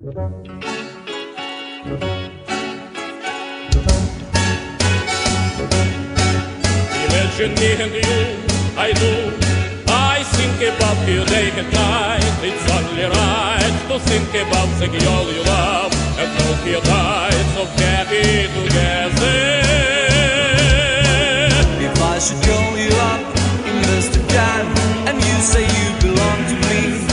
Imagine me and you, I do. I think about you day and night. It's only right to think about the girl you love and hope you die so happy together. If I should call you up in a time and you say you belong to me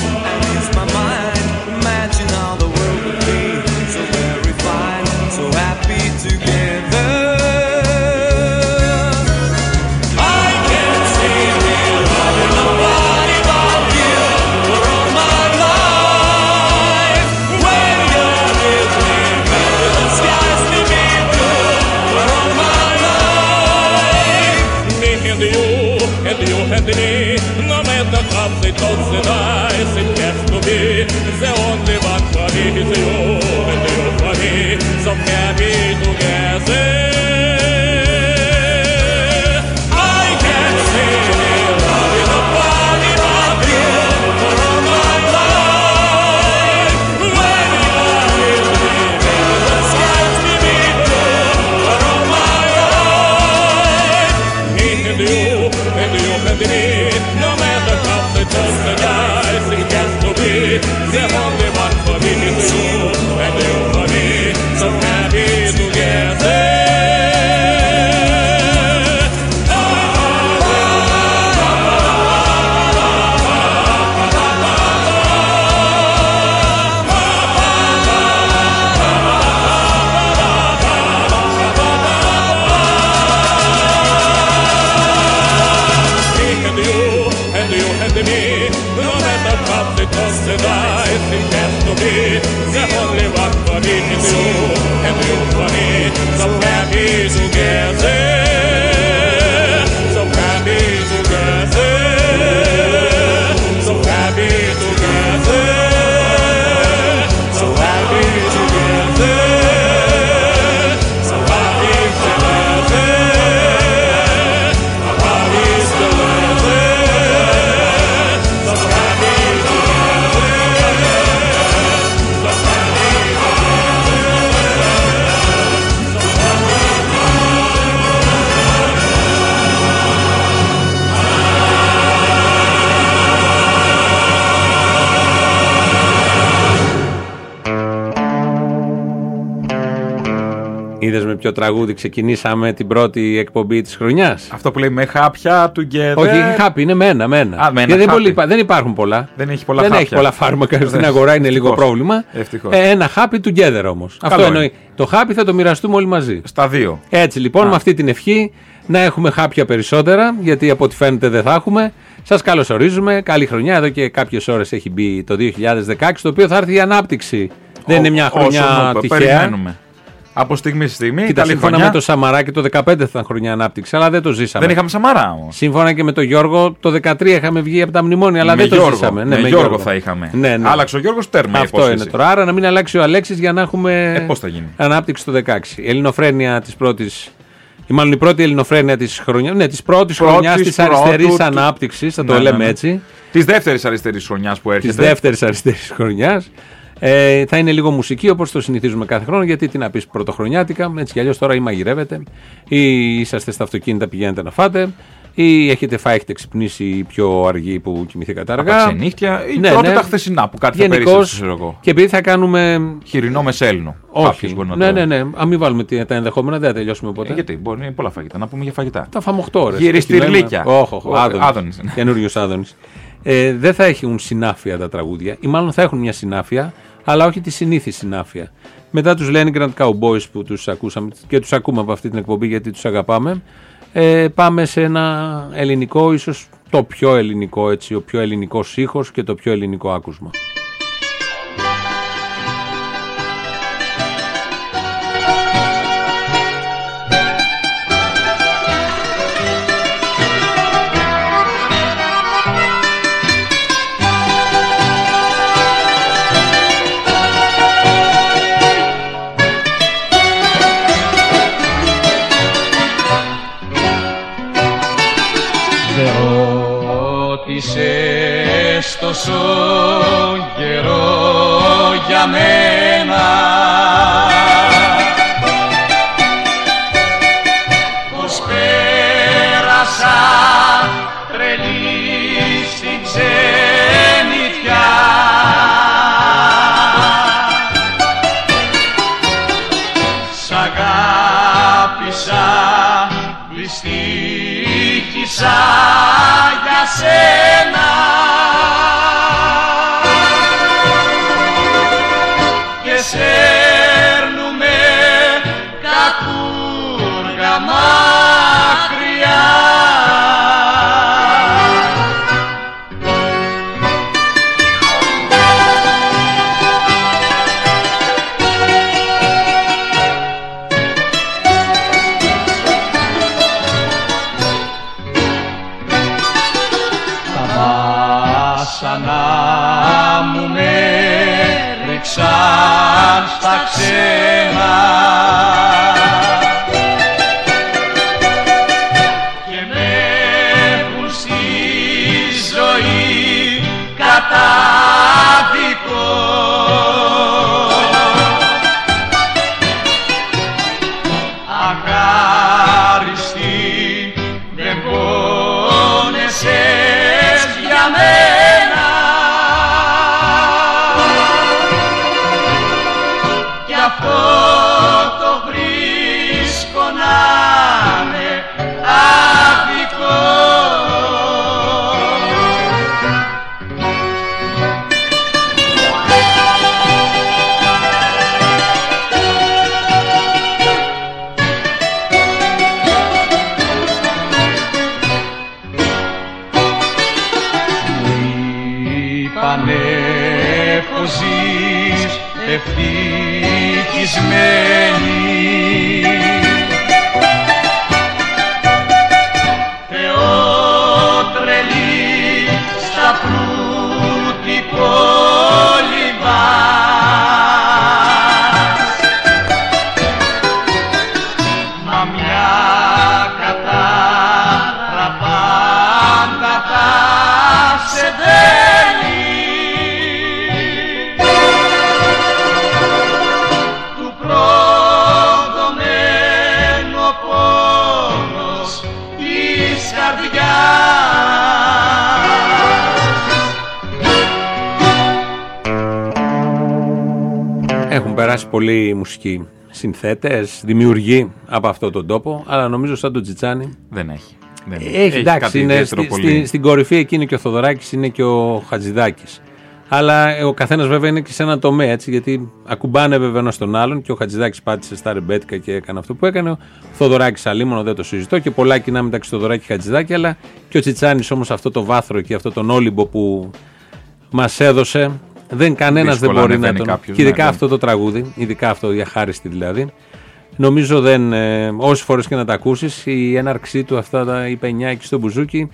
Είδες με ποιο τραγούδι ξεκινήσαμε την πρώτη εκπομπή της χρονιάς; Αυτό που λέει με χάπια του Together. Όχι, χάπι, είναι με ένα. Με ένα. Α, με ένα Γιατί δεν, χάπι. πολύ- δεν υπάρχουν πολλά. Δεν έχει πολλά δεν χάπια. έχει πολλά φάρμακα στην Δεν- αγορά, είναι λίγο ευτυχώς. πρόβλημα. Ευτυχώς. Ε, ένα χάπι together όμως. Αυτό είναι. εννοεί. Το χάπι θα το μοιραστούμε όλοι μαζί. Στα δύο. Έτσι λοιπόν, με αυτή την ευχή να έχουμε χάπια περισσότερα, γιατί από ό,τι φαίνεται δεν θα έχουμε. Σας καλωσορίζουμε. Καλή χρονιά. Εδώ και κάποιες ώρες έχει μπει το 2016, το οποίο θα έρθει η ανάπτυξη. δεν είναι μια Όσο χρονιά μου- τυχαία. Περιμένουμε. Από στιγμή στη στιγμή. Κοίτα, καλή σύμφωνα χρονιά. με το Σαμαράκι το 15 θα ήταν χρονιά ανάπτυξη, αλλά δεν το ζήσαμε. Δεν είχαμε Σαμαρά όμως. Σύμφωνα και με τον Γιώργο, το 13 είχαμε βγει από τα μνημόνια, αλλά με δεν το Γιώργο. ζήσαμε. Ναι, με Γιώργο θα είχαμε. Ναι, ναι. Άλλαξε ο Γιώργος τέρμα. η Αυτό υπόσχεση. είναι τώρα. Άρα να μην αλλάξει ο Αλέξης για να έχουμε Ε, πώς θα γίνει; ανάπτυξη το 16. Η ελληνοφρένεια της πρώτης. Ή μάλλον η πρώτη ελληνοφρένεια της χρονιά. Ναι, της πρώτης Πρώτης, χρονιάς της πρώτου, αριστερής του- ανάπτυξης, θα Ναι, το ναι, λέμε ναι. έτσι. Της δεύτερης αριστερής χρονιάς που Της έρχεται. δεύτερης αριστερής χρονιάς. Ε, θα είναι λίγο μουσική όπως το συνηθίζουμε κάθε χρόνο. Γιατί τι να πεις πρωτοχρονιάτικα, έτσι κι αλλιώς τώρα ή μαγειρεύετε, ή είσαστε στα αυτοκίνητα πηγαίνετε να φάτε, ή έχετε φάει, έχετε ξυπνήσει πιο αργή που κοιμηθήκατε Από αργά. τα ξενύχτια ή Ναι, πρώτα ναι. τα χθεσινά που κάτι θα Γενικώς, περίσεις, ξέρω εγώ. Και επειδή θα κάνουμε. Χοιρινό μεσέλινο. Όχι. Κάποιος μπορεί να Ναι, το- ναι, ναι. Αν μην βάλουμε τι- τα ενδεχόμενα, δεν θα τελειώσουμε ποτέ. Ε, γιατί μπορεί να είναι πολλά φαγητά. Να πούμε για φαγητά. Θα φάμε 8 ώρες. Γυριστηρλίκια. Όχι, όχι. Ο- Άδωνης. Καινούριο Άδωνης. Ε, δεν θα έχουν συνάφεια τα τραγούδια, ή μάλλον θα έχουν μια συνάφεια, αλλά όχι τη συνήθι συνάφεια. Μετά τους Leningrad Cowboys που τους ακούσαμε και τους ακούμε από αυτή την εκπομπή γιατί τους αγαπάμε, ε, πάμε σε ένα ελληνικό, ίσως το πιο ελληνικό έτσι, ο πιο ελληνικός ήχος και το πιο ελληνικό άκουσμα. Είσαι τόσο καιρό για μένα. Έχουν περάσει πολλοί μουσικοί συνθέτες, δημιουργοί από αυτόν τον τόπο, αλλά νομίζω σαν τον Τζιτσάνι. Δεν έχει. Δεν Έχει, εντάξει, κάτι είναι ιδιαίτερο στη- πολύ. στη- στην κορυφή εκεί είναι και ο Θοδωράκης, είναι και ο Χατζηδάκης. Αλλά ε, ο καθένας βέβαια είναι και σε ένα τομέα έτσι, γιατί ακουμπάνε βέβαια ένα τον άλλον και ο Χατζηδάκης πάτησε στα ρεμπέτικα και έκανε αυτό που έκανε. Ο Θοδωράκης αλίμονο δεν το συζητώ και πολλά κοινά μεταξύ Θοδωράκη και Χατζηδάκη, αλλά και ο Τσιτσάνη όμως αυτό το βάθρο και αυτό τον όλυμπο που μας έδωσε. Δεν κανένας δεν Δύσκολα μπορεί να ανεβαίνει τον. κάποιος, και ειδικά ναι, αυτό το τραγούδι, ειδικά αυτό η αχάριστη δηλαδή. Νομίζω δεν. Ε, Όσες φορές και να τα ακούσεις, η έναρξή του αυτά τα είπε 9 εκεί στο Μπουζούκι.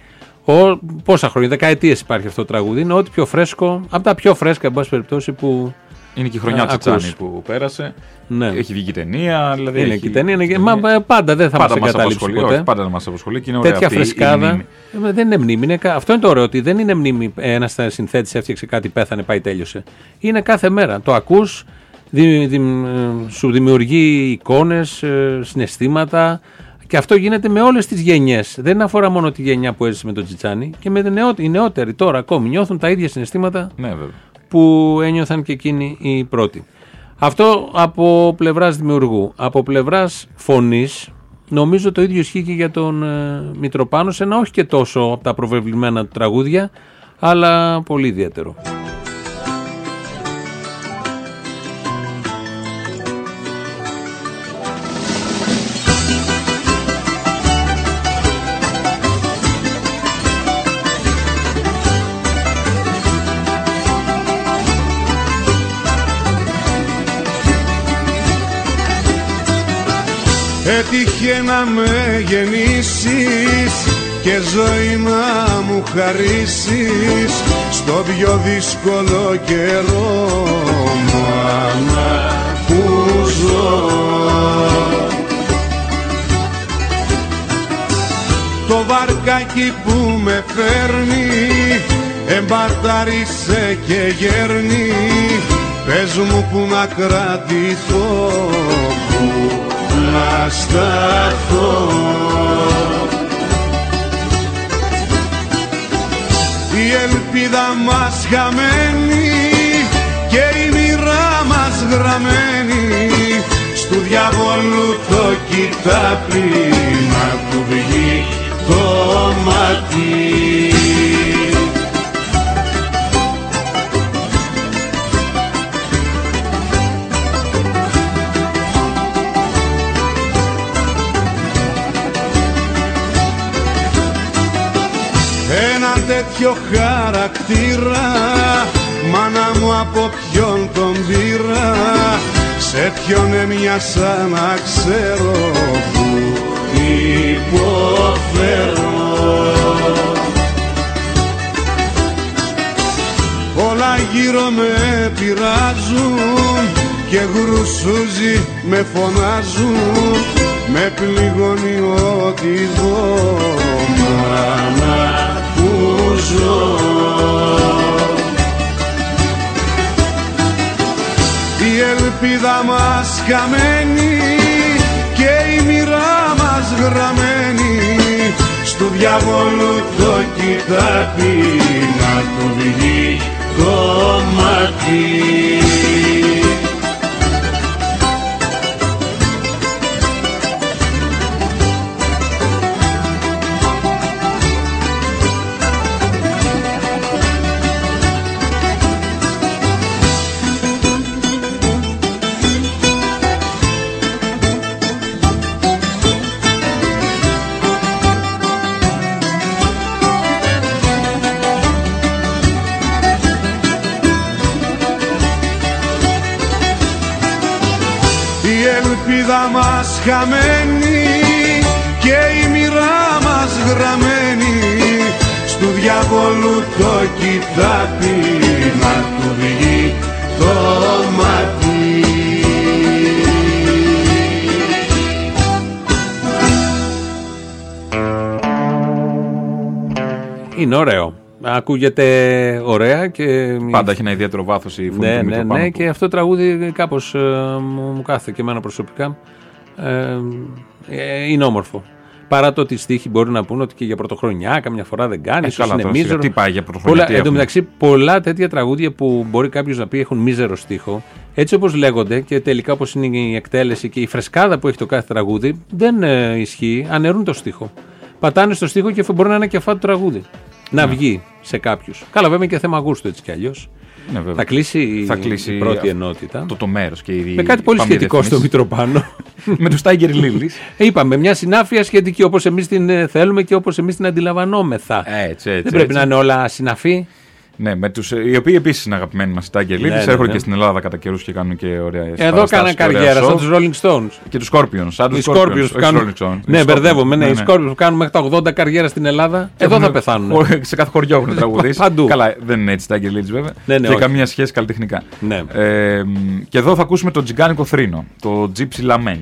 Ο, πόσα χρόνια, δεκαετίες υπάρχει αυτό το τραγούδι. Είναι ό,τι πιο φρέσκο, από τα πιο φρέσκα, εν πάση περιπτώσει, που. Είναι και η χρονιά Α, του Τσιτσάνη ακούς. που πέρασε. Ναι. Έχει βγει και ταινία. Δηλαδή είναι έχει και η ταινία. είναι και- ταινία. Μα ε, πάντα δεν θα μα πάντα μας εγκαταλείψει απασχολεί. ποτέ. Όχι, πάντα μας απασχολεί και είναι ωραία Τέτοια αυτή η φρεσκάδα. μνήμη. Ε, Δεν είναι μνήμη. Είναι, κα- αυτό είναι το ωραίο, ότι δεν είναι μνήμη. Ένας συνθέτη έφτιαξε κάτι, πέθανε, πάει, τέλειωσε. Είναι κάθε μέρα. Το ακούς, δη, δη- ε, σου δημιουργεί εικόνες, συναισθήματα. Και αυτό γίνεται με όλες τις γενιές. Δεν αφορά μόνο τη γενιά που έζησε με τον Τσιτσάνι και με την νεό, οι νεότεροι τώρα ακόμη νιώθουν τα ίδια συναισθήματα Ναι, βέβαια. Που ένιωθαν και εκείνοι οι πρώτοι. Αυτό από πλευράς δημιουργού. Από πλευράς φωνής, νομίζω το ίδιο ισχύει και για τον ε, Μητροπάνος, σε ένα όχι και τόσο από τα προβεβλημένα του τραγούδια, αλλά πολύ ιδιαίτερο. Έτυχε να με γεννήσεις και ζωή να μου χαρίσεις στο πιο δύσκολο καιρό μάνα που ζω. Το βαρκάκι που με φέρνει εμπαρτάρισε και γέρνει. Πες μου που να κρατηθώ, που να σταθώ Η ελπίδα μας χαμένη και η μοίρα μας γραμμένη. Στου διαβόλου το κοιτάπι να του βγει το μάτι τέτοιο χαρακτήρα Μάνα μου από ποιον τον πήρα Σε ποιον έμοιασα να ξέρω που υποφέρω. Όλα γύρω με πειράζουν και γρουσούζι με φωνάζουν με πληγώνει ό,τι δω μάνα. που ζω. Η ελπίδα μας χαμένη και η μοίρα μας γραμμένη. Στου διαβόλου το κοιτάπι να του βγει το μάτι χαμένη και η μοίρα μας γραμμένη στου διαβόλου το κοιτάπι να του βγει το μάτι Είναι ωραίο. Ακούγεται ωραία και. Πάντα έχει ένα ιδιαίτερο βάθος η φωνή Ναι, του ναι, Μητροπάνου ναι, που- και αυτό το τραγούδι κάπως μου, μου κάθεται και εμένα προσωπικά. Ε, ε, είναι όμορφο. Παρά το ότι οι στίχοι μπορεί να πούνε ότι και για πρωτοχρονιά καμιά φορά δεν κάνει. Ε, ίσως καλά είναι τώρα, μίζερο. τι πάει για πρωτοχρονιά, Πολλά, τι εν τω έχουμε. μεταξύ, πολλά τέτοια τραγούδια που μπορεί κάποιος να πει έχουν μίζερο στίχο. Έτσι όπως λέγονται και τελικά όπως είναι η εκτέλεση και η φρεσκάδα που έχει το κάθε τραγούδι, δεν ε, ισχύει. Αναιρούν το στίχο. Πατάνε στο στίχο και μπορεί να είναι και αφάτο τραγούδι. Να βγει σε κάποιους. Καλά, βέβαια και θέμα γούστου έτσι κι αλλιώς. Ναι, βέβαια. Θα κλείσει, Θα κλείσει η πρώτη αυτό ενότητα. Το, το μέρος και η με κάτι πολύ πάμε σχετικό στο διαφημίσεις. Μητροπάνο. με του Tiger Lilies. Ε, Είπαμε, μια συνάφεια σχετική όπως εμείς την ε, θέλουμε και όπως εμείς την αντιλαμβανόμεθα. Έτσι, έτσι. Δεν πρέπει έτσι. να είναι όλα συναφή. Ναι, με τους, οι οποίοι επίσης είναι αγαπημένοι μας οι Tiger Lilies. Ναι, ναι, έρχονται ναι. και στην Ελλάδα κατά καιρούς και κάνουν και ωραία Εδώ κάναν καριέρα, σαν τους Rolling Stones. Και τους Scorpions. Σαν Οι τους Scorpions όχι που κάνουν. Rolling Stones. Ναι, Οι μπερδεύομαι. Ναι, ναι, οι ναι. Scorpions που κάνουν μέχρι τα 80 καριέρα στην Ελλάδα. Εδώ θα Έχουν- πεθάνουν. Σε κάθε χωριό έχουν τραγουδίσει. Παντού. Καλά, δεν είναι έτσι τα Tiger Lilies βέβαια. Ναι, ναι, και όχι. καμία σχέση καλλιτεχνικά. Ναι. Ε, μ, και εδώ θα ακούσουμε το τζιγκάνικο θρήνο. Το Gypsy Lament.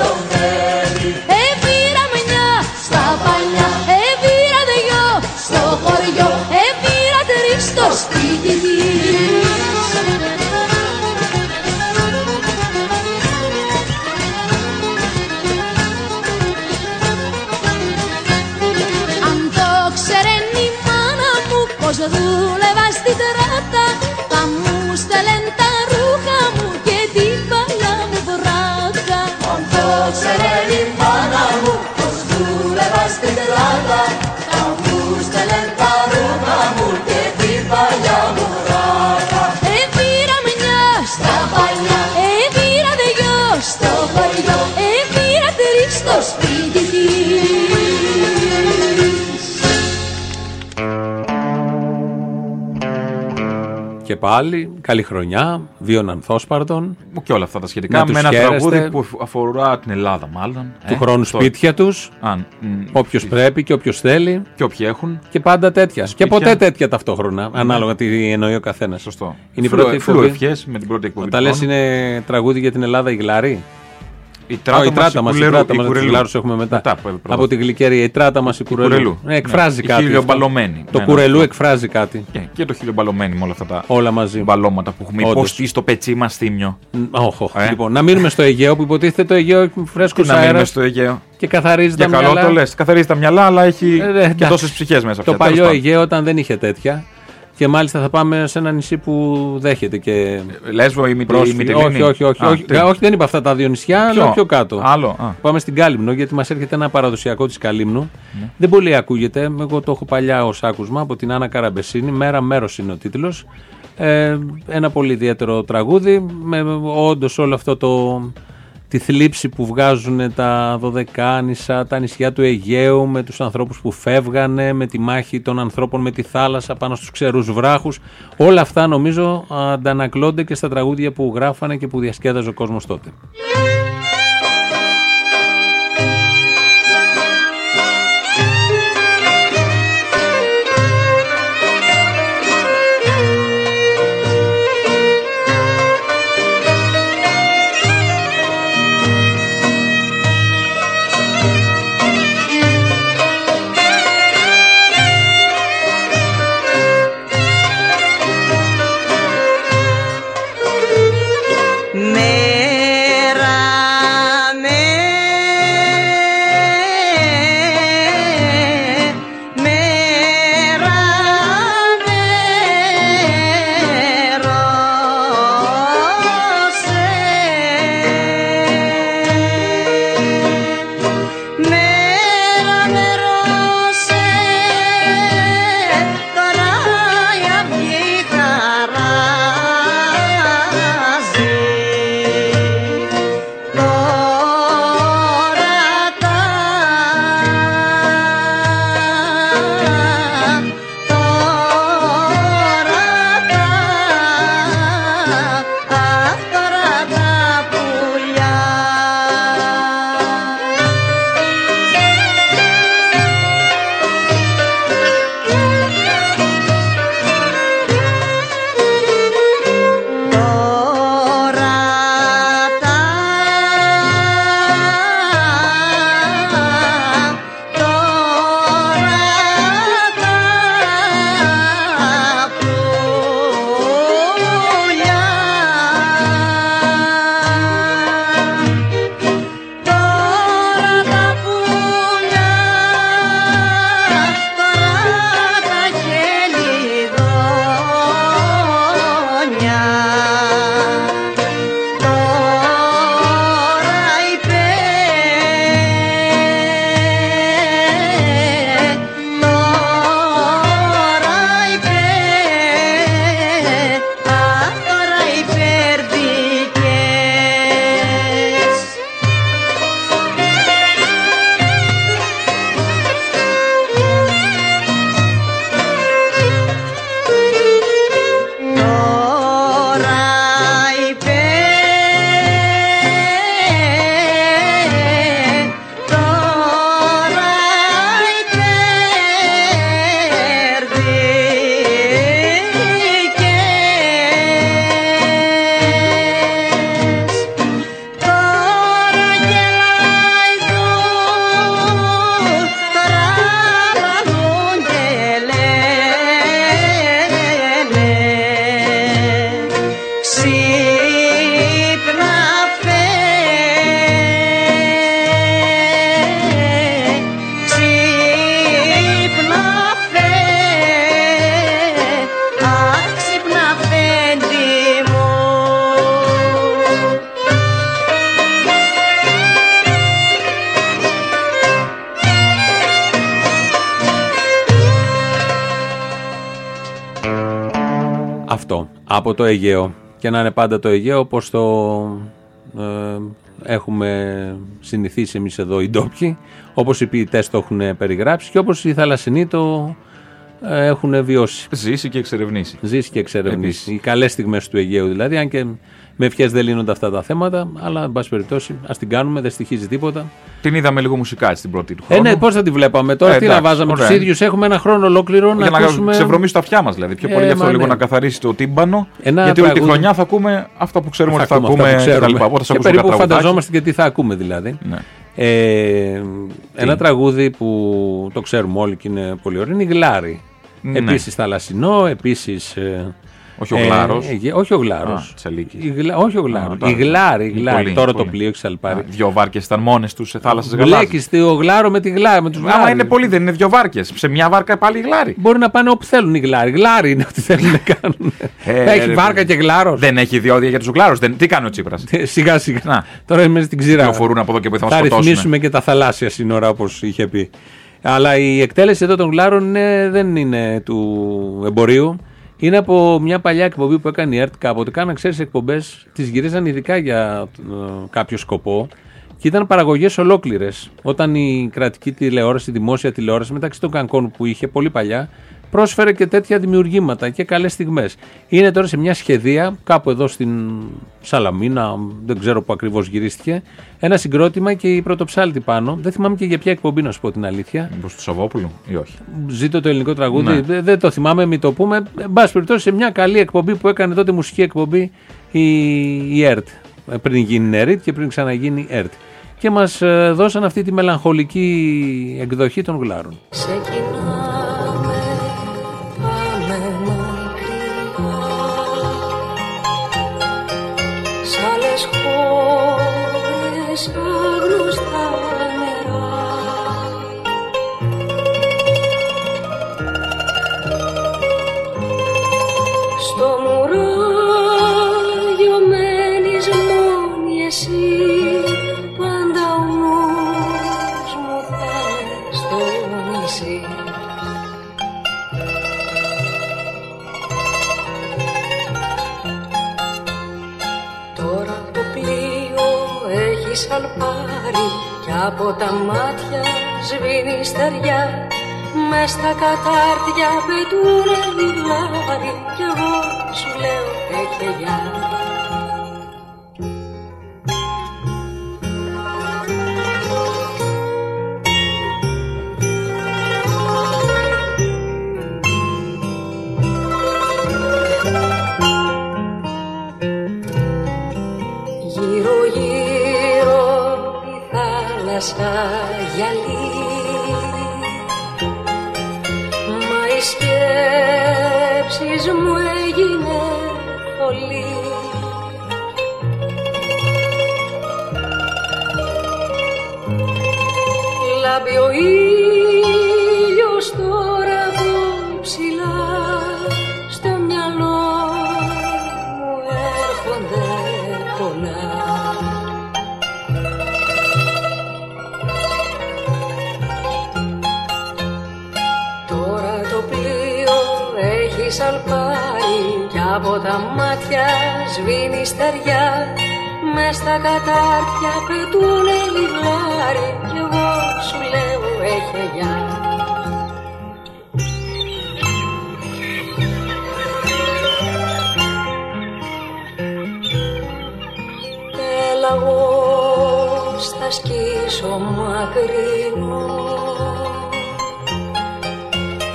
Ήταν Αν πάλι, καλή χρονιά, βίων ανθόσπαρτων, Και όλα αυτά τα σχετικά. Να τους με ένα χαίρεστε. τραγούδι που αφορά την Ελλάδα, μάλλον. του ε, χρόνου στο- σπίτια τους, Αν, μ, όποιος πρέπει και όποιος θέλει Και όποιοι έχουν. και πάντα τέτοια. Και Σπίτια. ποτέ τέτοια ταυτόχρονα, ανάλογα τι εννοεί ο καθένας. Σωστό. Είναι η Φλου- πρώτη φλου εκπομπή. ευχές με την πρώτη εκπομπή. Όταν του λες χρόνου. είναι τραγούδι για την Ελλάδα η Γλαρή. Η Α, τράτα, η τράτα μας, η Κουρελού- τράτα η μας, Κουρελού. τους Γλάρους έχουμε μετά. πρώτα. Από τη γλυκέρια, η τράτα μας η Κουρελού. Κουρελού. Ναι, εκφράζει Ναι. κάτι. Η αυτό. χιλιομπαλωμένη. Το Ναι, Κουρελού ναι. εκφράζει κάτι. Και, και το χιλιομπαλωμένη με όλα αυτά τα Όλα μαζί. μπαλώματα που έχουμε Όντως. υποστεί στο πετσί μας θύμιο. Όχ, όχ. Ε. Λοιπόν, να μείνουμε στο Αιγαίο που υποτίθεται το Αιγαίο έχει φρέσκος Και να μείνουμε αέρας στο Αιγαίο. και καθαρίζει Για τα καλό μυαλά. το λες. Καθαρίζει τα μυαλά, αλλά έχει Ε, ναι, και εντάξει. τόσες ψυχές μέσα. Το πια. παλιό Τέλος πάντων. Αιγαίο όταν δεν είχε τέτοια. Και μάλιστα θα πάμε σε ένα νησί που δέχεται και. Λέσβο ή Μητε- ή πρόσφυγες. Μυτιλίνη. όχι, όχι, όχι, Α, όχι, τι. όχι, δεν είπα αυτά τα δύο νησιά, Ποιο; αλλά πιο κάτω. Άλλο. α. Πάμε στην Κάλυμνο, γιατί μας έρχεται ένα παραδοσιακό της Καλύμνου. Ναι. Δεν πολύ ακούγεται. Εγώ το έχω παλιά ως άκουσμα από την Άννα Καραμπεσίνη. Μέρα μέρος είναι ο τίτλος. Ε, ένα πολύ ιδιαίτερο τραγούδι. Με όντως όλο αυτό το. Τη θλίψη που βγάζουν τα Δωδεκάνησα, τα νησιά του Αιγαίου με τους ανθρώπους που φεύγανε, με τη μάχη των ανθρώπων με τη θάλασσα πάνω στους ξερούς βράχους. Όλα αυτά νομίζω αντανακλώνται και στα τραγούδια που γράφανε και που διασκέδαζε ο κόσμος τότε. Αυτό. Από το Αιγαίο. Και να είναι πάντα το Αιγαίο όπως το ε, έχουμε συνηθίσει εμείς εδώ οι ντόπιοι, όπως οι ποιητές το έχουν περιγράψει και όπως οι θαλασσινοί το ε, έχουν βιώσει. Ζήσει και εξερευνήσει. Ζήσει και εξερευνήσει. Οι καλές στιγμές του Αιγαίου δηλαδή, αν και με ευχές δεν λύνονται αυτά τα θέματα, αλλά εν πάση περιπτώσει ας την κάνουμε, δεν στοιχίζει τίποτα. Την είδαμε λίγο μουσικά έτσι την πρώτη του Ε, χρόνου. ναι, πώς θα τη βλέπαμε τώρα, Ε, τι να εντάξει, βάζαμε τους ωραία. ίδιους, έχουμε ένα χρόνο ολόκληρο να Για να ακούσουμε. ξεβρωμίσει τα αυτιά μας δηλαδή. Πιο Ε, πολύ γι' αυτό μα λίγο ναι. να καθαρίσει το τύμπανο. Ένα γιατί όλη τη τραγούδι- χρονιά θα ακούμε αυτά που ξέρουμε Θα ότι θα ακούμε ακούμε αυτά που και τα ξέρουμε. λοιπά. Οπότε θα Και ακούσουμε περίπου ένα τραγουδάκι. φανταζόμαστε και τι θα ακούμε δηλαδή. Ναι. Ε, ένα τραγούδι που το ξέρουμε όλοι και είναι πολύ ωραίο είναι η Γλάρη. Ναι. Επίσης θαλασσινό, επίσης. Όχι ο Γλάρος. όχι ο Γλάρος. Α, Τσαλίκης. όχι ο Γλάρος. Α, Η τώρα. Γλάρη. η Η Γλάρη. πολύ, Τώρα πολύ. το πλοίο έχει σαλπάρει. Δύο βάρκες ήταν μόνες τους σε θάλασσες γαλάζιε. Μπλέκει το γλάρο με τη γλάρη. Με τους Άμα γλάρι. είναι πολύ, δεν είναι δύο βάρκες. Σε μια βάρκα πάλι γλάρι. Μπορεί να πάνε όπου θέλουν οι γλάροι. Γλάρι είναι ό,τι θέλουν να κάνουν. Ε, έχει ρε, βάρκα παιδί. και γλάρος. Δεν έχει διόδια για τους γλάρους. Τι κάνει ο Τσίπρας; Σιγά σιγά. Να. Τώρα είμαι στην ξηρά. Κυκλοφορούν από εδώ και που θα μας Θα σκοτώσουν. ρυθμίσουμε και τα θαλάσσια σύνορα όπως είχε πει. Αλλά η εκτέλεση εδώ των γλάρων είναι- δεν είναι του εμπορίου. Είναι από μια παλιά εκπομπή που έκανε η ΕΡΤ κάποτε. Κάναν, ξέρεις, εκπομπές, τις γυρίζαν ειδικά για ε, κάποιο σκοπό και ήταν παραγωγές ολόκληρες. Όταν η κρατική τηλεόραση, η δημόσια τηλεόραση, μεταξύ των κανκών που είχε πολύ παλιά, πρόσφερε και τέτοια δημιουργήματα και καλές στιγμές. Είναι τώρα σε μια σχεδία, κάπου εδώ στην Σαλαμίνα, δεν ξέρω που ακριβώς γυρίστηκε, ένα συγκρότημα και η πρωτοψάλτη πάνω. Δεν θυμάμαι και για ποια εκπομπή, να σου πω την αλήθεια. Μήπω του Σαββόπουλου ή όχι; Ζήτω το ελληνικό τραγούδι. Ναι. Δεν, δεν το θυμάμαι, μην το πούμε. Εν πάση περιπτώσει, σε μια καλή εκπομπή που έκανε τότε μουσική εκπομπή η, η ΕΡΤ. Ε, Πριν γίνει ΕΡΤ και πριν ξαναγίνει ΕΡΤ. Και μας δώσαν αυτή τη μελαγχολική εκδοχή των γλάρων. Ξεκινάμε, από τα μάτια σβήνει στεριά Μες στα κατάρτια πετούνε λιγάρι Κι εγώ σου λέω έχε έχει σαλπάρει Κι από τα μάτια σβήνει στεριά. Μες στα κατάρτια πετούνε λιγλάρι Κι εγώ σου λέω έχε γεια Έλα εγώ στα σκίσω μακρινό.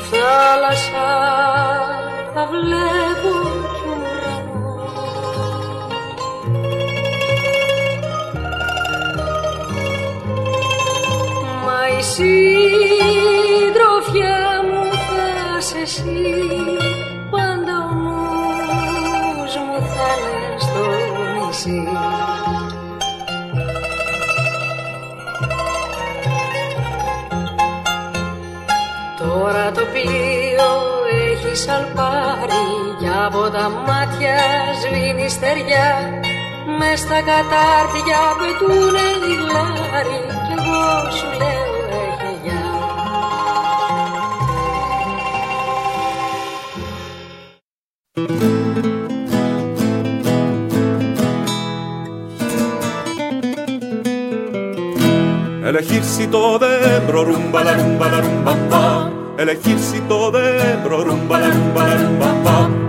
Θάλασσα θα Από τα μάτια σβήνει στεριά Μες στα κατάρτια πετούνε διλάρι Κι εγώ σου λέω Elegirsi γεια Elegircito de bro, rumba la rumba la rumba pa. El ejército de bro, rumba la rumba la rumba pa.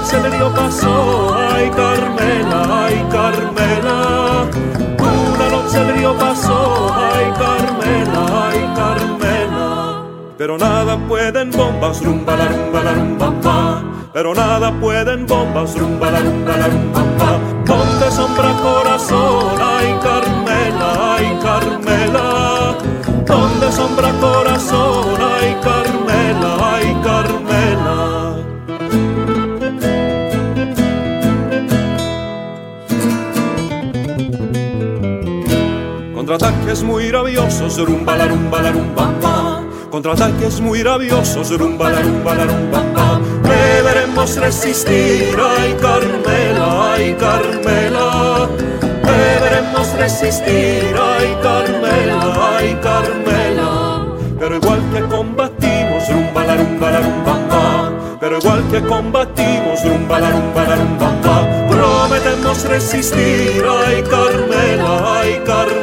Noche me dio paso, ay Carmela, ay Carmela. Una noche me dio paso, ay Carmela, ay Carmela. Pero nada pueden bombas, rumba la rumba rumba. Pero nada pueden bombas, rumba la rumba la rumba pa. Sombra corazón, ay Carmela, ay Carmela. Donde sombra corazón, Contraataques muy rabiosos, rumba la rumba la rumba. Contraataques muy rabiosos, rumba la rumba la rumba pa. Deberemos resistir, ay Carmela, ay Carmela. Deberemos resistir, ay Carmela, ay Carmela. Pero igual que combatimos, rumba la rumba la rumba. Pero igual que combatimos, rumba la rumba la rumba. Prometemos resistir, ay Carmela, ay Carmela.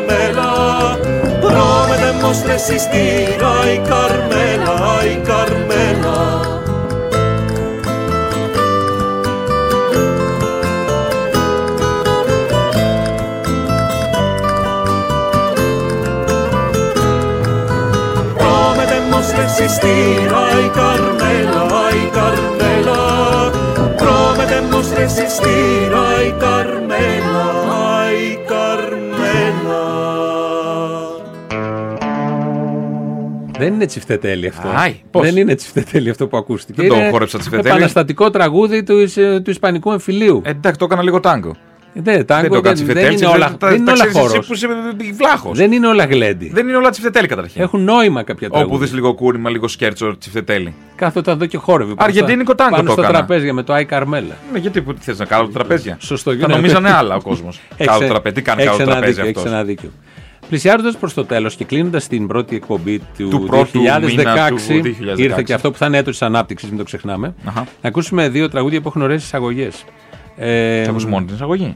Prometemos resistir, ay Carmela, ay Carmela. Prometemos resistir, ay Carmela, ay Carmela. Prometemos resistir, ay Carmela, Δεν είναι τσιφτετέλη αυτό. Άι, πώς; Δεν είναι τσιφτετέλη αυτό που ακούστηκε. Δεν το Είναι χόρεψα τσιφτετέλη. Επαναστατικό τραγούδι του, Ισ- του Ισπανικού εμφυλίου. Ε, εντάξει, το έκανα λίγο τάγκο. δεν, τάγκο, δεν το έκανα δεν, τσιφτετέλη. είναι όλα, δεν είναι όλα χώρος. που είσαι βλάχος. Δεν είναι όλα γλέντι. Δεν είναι όλα τσιφτετέλη καταρχήν. Έχουν νόημα κάποια Όπου τραγούδια. δεις λίγο κούρημα, λίγο σκέρτσο, τσιφτετέλη. Κάθεται εδώ και χόρευε. Αργεντίνικο τάγκο Πάνω το στα έκανα. τραπέζια με το Άι Καρμέλα. Ναι, γιατί που θες να κάνω τα τραπέζια; Σωστό, Θα γίνεται. νομίζανε άλλα ο κόσμος. Έχεις Κάτω ένα- τραπέζι. Τι κάνει έχεις κάτω ένα τραπέζι δίκιο, έχεις αυτό. ένα δίκιο. Πλησιάζοντας προς το τέλος και κλείνοντας την πρώτη εκπομπή του, Του πρώτου 2016, μήνα του 2016. ήρθε και αυτό που θα είναι έτος της ανάπτυξης, μην το ξεχνάμε. Αχα. Να ακούσουμε δύο τραγούδια που έχουν ωραίες εισαγωγές. Ε, Θα ακούσει μόνο την εισαγωγή.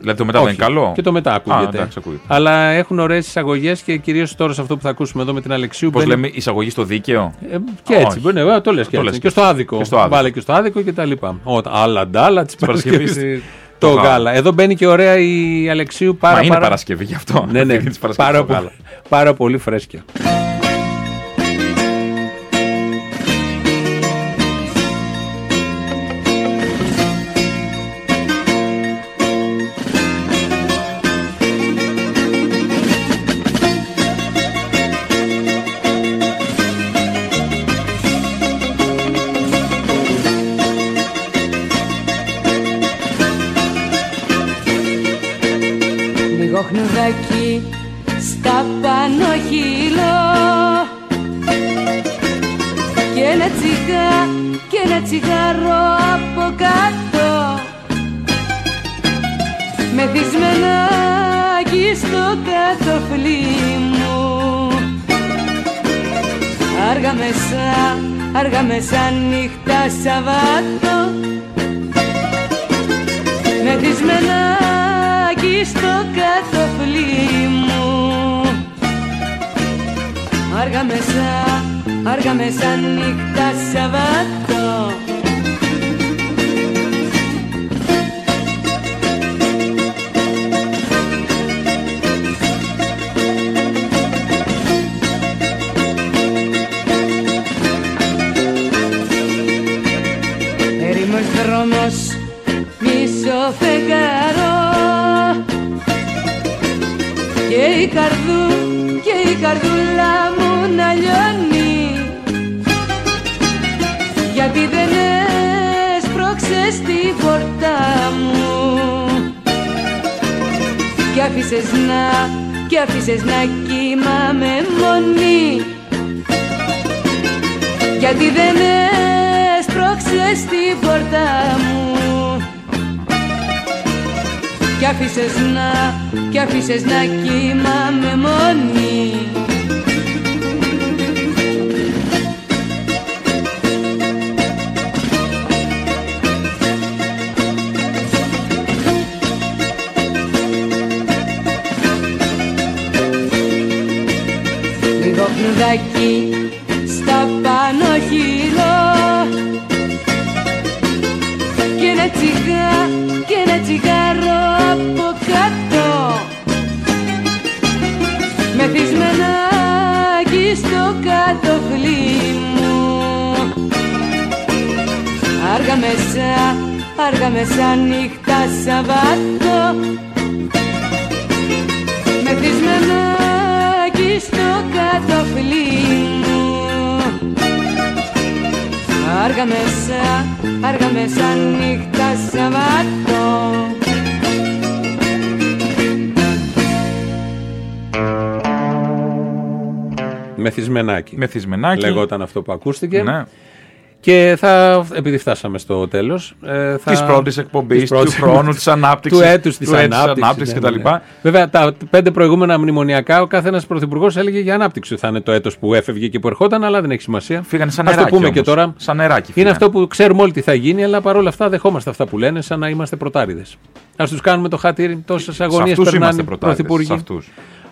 Δηλαδή το μετά δεν όχι, είναι καλό. Και το μετά ακούγεται. Α, εντάξει, ακούγεται. Αλλά έχουν ωραίες εισαγωγές και κυρίως τώρα σε αυτό που θα ακούσουμε εδώ με την Αλεξίου. Πώς μπαίνει- λέμε, εισαγωγή στο δίκαιο; Ε, και έτσι. Όχι. Μπορεί, ναι, το λες και, Το έτσι. λες Και στο άδικο. και στο άδικο. Βάλε και στο άδικο και τα λοιπά. Ο, άλλα ντάλα της Παρασκευής, Παρασκευής. Το Το γάλα. γάλα. Εδώ μπαίνει και ωραία η Αλεξίου πάρα Μα είναι πάρα- Παρασκευή γι' αυτό. Ναι, ναι, Αυτή είναι της Παρασκευής πάρα, το πο- γάλα. πάρα πολύ φρέσκια. Ένα τσιγά και ένα τσιγάρο από κάτω. Μεθυσμενάκι στο κατοφλί μου. Άργα μέσα, άργα μέσα νύχτα Σαββάτο Μεθυσμενάκι στο κατοφλί μου. Άργα μέσα, άργα μέσα νύχτα Σαββάτο. Ερήμος δρόμος μισό φεγγαρό. Και η καρδού άφησες να και άφησες να κοιμάμαι μόνη. Γιατί δεν έσπρωξες την πόρτα μου. Κι άφησες να, κι άφησες να κοιμάμαι μόνη εκεί στα πάνω χειλό και ένα τσιγά και ένα τσιγάρο από κάτω. Μεθυσμενάκι στο κατοφλί μου. Άργα μέσα, άργα μέσα νύχτα Σαββάτο Άργα μέσα, άργα μέσα νύχτα Σαββάτο Μεθυσμενάκι. Μεθυσμενάκι. Λεγόταν αυτό που ακούστηκε. Ναι. Και θα, επειδή φτάσαμε στο τέλος. Ε, θα... Της πρώτης εκπομπής, της του πρώτης- χρόνου, της ανάπτυξης. του έτους της ανάπτυξης κτλ. Βέβαια, τα πέντε προηγούμενα μνημονιακά, ο κάθε ένα πρωθυπουργός έλεγε για ανάπτυξη. Θα είναι το έτος που έφευγε και που ερχόταν, αλλά δεν έχει σημασία. Φύγανε σαν Ας το νεράκι. πούμε και όμως. τώρα. Σαν νεράκι. Είναι φύγανε. αυτό που ξέρουμε όλοι τι θα γίνει, αλλά παρόλα αυτά δεχόμαστε αυτά που λένε, σαν να είμαστε πρωτάριδες. Α τους κάνουμε το χατήρι, τόσες Σε αγωνίες αυτούς περνάνε είμαστε οι πρωτάριδες, πρωθυπουργοί.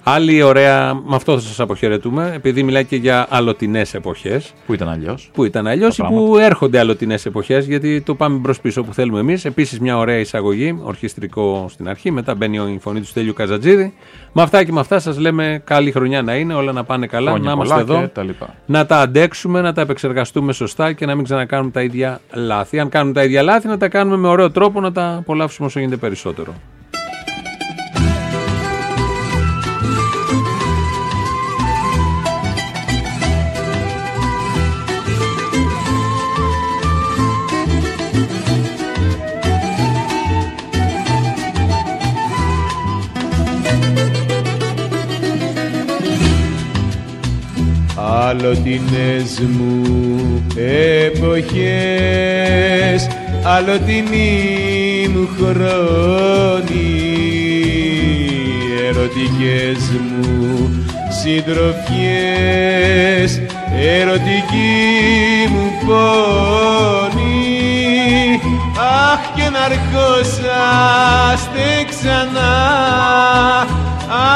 Σε αυτούς. Άλλη ωραία, με αυτό θα σας αποχαιρετούμε, επειδή μιλάει και για αλλοτινέ εποχές. Που ήταν αλλιώς; Που ήταν αλλιώς ή Τα που έρχονται αλλοτινέ εποχές, γιατί το πάμε μπρος πίσω που θέλουμε εμείς. Επίσης, μια ωραία εισαγωγή, ορχιστρικό στην αρχή. Μετά μπαίνει η φωνή του Στέλιου Καζατζίδη. Με αυτά και με αυτά σας λέμε καλή χρονιά να είναι, όλα να πάνε καλά, Χρόνια να είμαστε πολλά εδώ. και τα λοιπά. Να τα αντέξουμε, να τα επεξεργαστούμε σωστά και να μην ξανακάνουμε τα ίδια λάθη. Αν κάνουμε τα ίδια λάθη, να τα κάνουμε με ωραίο τρόπο, να τα απολαύσουμε όσο γίνεται περισσότερο. Αλλοτινές μου εποχές Αλλοτινή μου χρόνη Ερωτικές μου συντροφιές Ερωτική μου πόνη. Αχ και να αρχόσαστε ξανά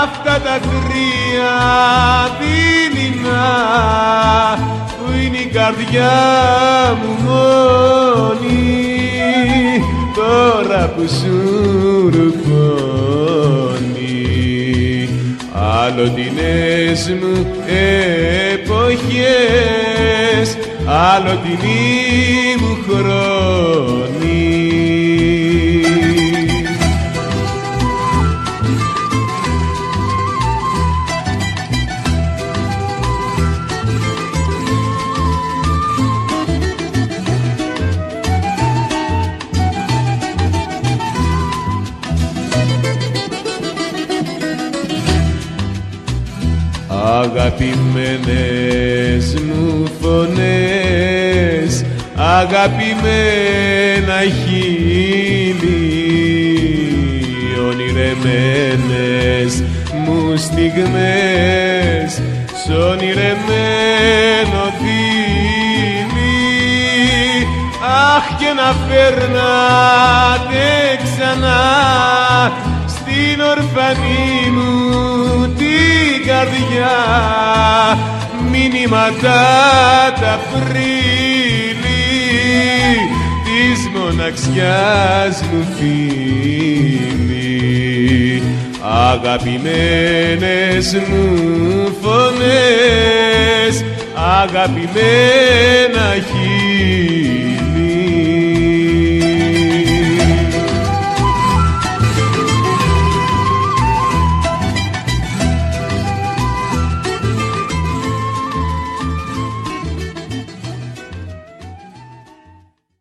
Αυτά τα τρία δειλινά Που είναι η καρδιά μου μόνη. Τώρα που σου ρουφώνει Αλλοτινές μου εποχές Αλλοτινή μου χρόνη Αγαπημένες μου φωνές Αγαπημένα χείλη Ονειρεμένες μου στιγμές Σ' ονειρεμένο δίλη Αχ και να φέρνατε ξανά Στην ορφανή μου την καρδιά μηνύματα τα πρίλη της μοναξιάς μου φίλη αγαπημένες μου φωνές αγαπημένα χείλη